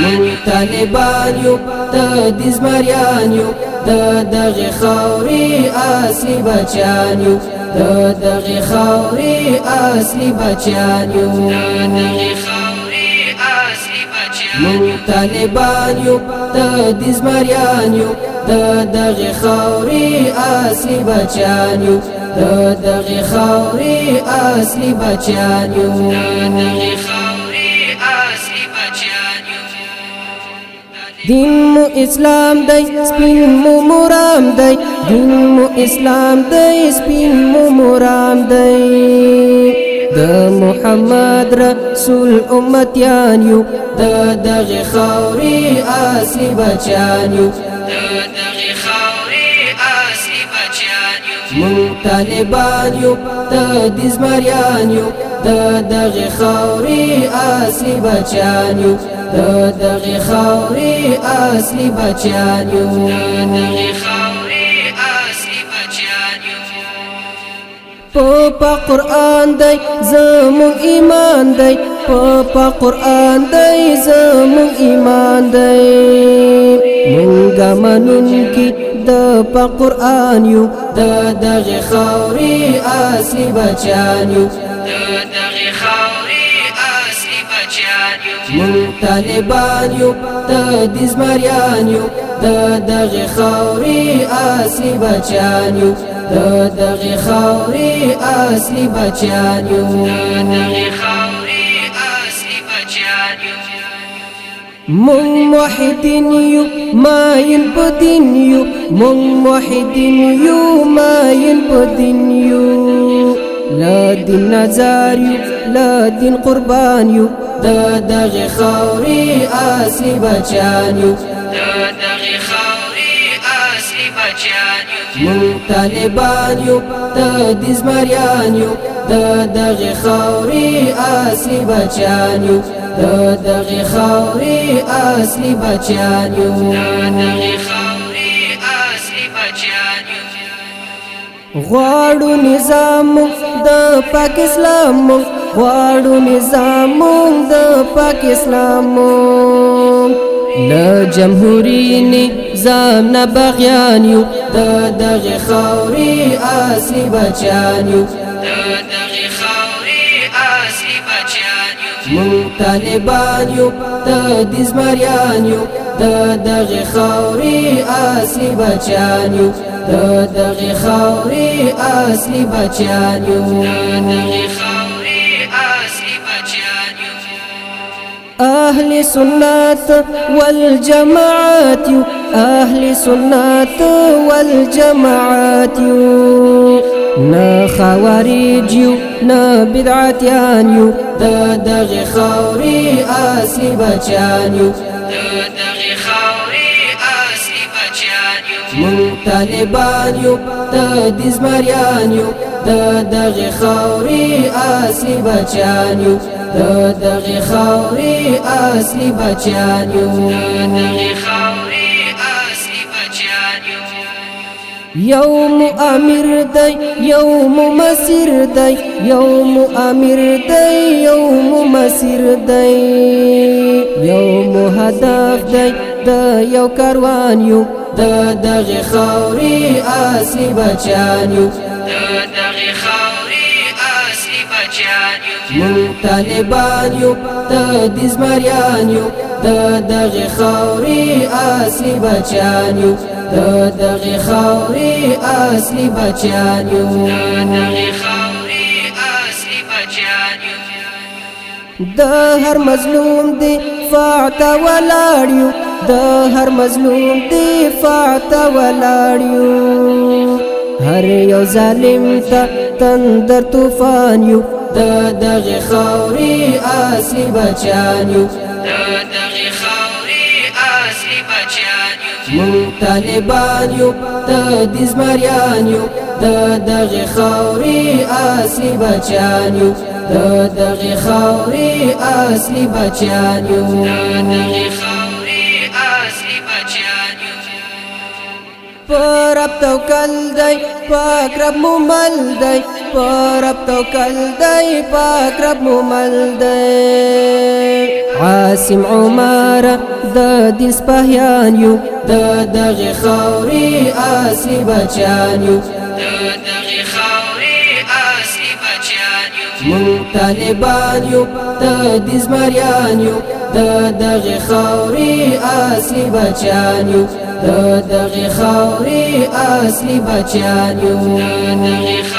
مون طالبان یو ته د زمریان یو ته دغه خوري اصلي بچان یو ته دغه خوري اصلي بچان یو مون طالبان یو ته د زمریان یو ته دغه خوري اصلي بچان یو ته دغه خوري اصلي بچان یو دین مو اسلام دی سپین مو مرام دی دین مو اسلام دی سپین مو مرام دی د محمد رسول امتیان یو د دغه خوري اصلي بچان یو مون طالبان یو د دزمریان یو د دغه خوري اصلي بچان یو د دغه خوري اصلي بچیان یو د دغه خوري اصلي بچیان یو په قران دی زمو ایمان دی په قران دی زمو ایمان دی مونږه منون کی د په قران یو د دغه خوري اصلي بچیان یو د دغه مونږ طالبان یو د دزمریان یو د دغه خوري اصلي بچان یو د دغه خوري اصلي بچان یو مون موحدین یو ماین پدین یو مون موحدین یو ماین پدین یو لا دین نظر یو لا دین قربان یو د دغه خوري اصلي بچان یو د دغه خوري اصلي بچان یو مون طالبان یو د دزمریان یو د دغه خوري اصلي بچان یو د دغه خوري اصلي بچان یو د دغه خوري اصلي بچان یو غواړو نظام د پاک اسلام غواړو نظام د پاک اسلام له جمهوریت نظام نه بغیان یو د دغه خوري اصلي بچان یو مون طالبان یو د دزمریان یو د دغه خوري اصلي بچان یو د دغه خوري اصلي بچان یو أهل سنة والجماعات أهل سنة والجماعات نه خوارج یو نه بدعتیان یو د دغه خوري اصلي بچان یو مون طالبان یو د دزمریان یو د دغه خوري اصلي بچان یو د دغه خوري اصلي بچیان یو یو مؤمر دی یو ممسر دی یو مؤمر دی یو ممسر دی یو مهدف دی د یو کاروان یو د دغه خوري اصلي بچیان یو د دغه مونږ طالبان یو ته د زمریان یو د دغه خوري اصلي بچان یو د دغه خوري اصلي بچان یو د دغه خوري اصلي بچان یو د هر مظلوم دفاع ته ولاړ د هر مظلوم دفاع ته ولاړ هر یو ظالم ته تندر طوفان یو د دغه خوري اصلي بچان یو د دغه خوري اصلي بچان یو مونږ طالبان یو د دزمریان یو د دغه خوري اصلي بچان یو د دغه خوري اصلي بچان یو د دغه خوري اصلي بچان یو پر اب توکل دی پاک رب ممل دی پر رب توکل دی پاک رب ممل دی عاصم عمر د دین سپاهیان یو د دغه خوري اصلي بچان یو د دغه خوري اصلي بچان یو مون طالبان یو د دین زمریان یو د دغه خوري اصلي بچان یو د دغه خوري اصلي بچان یو د دغه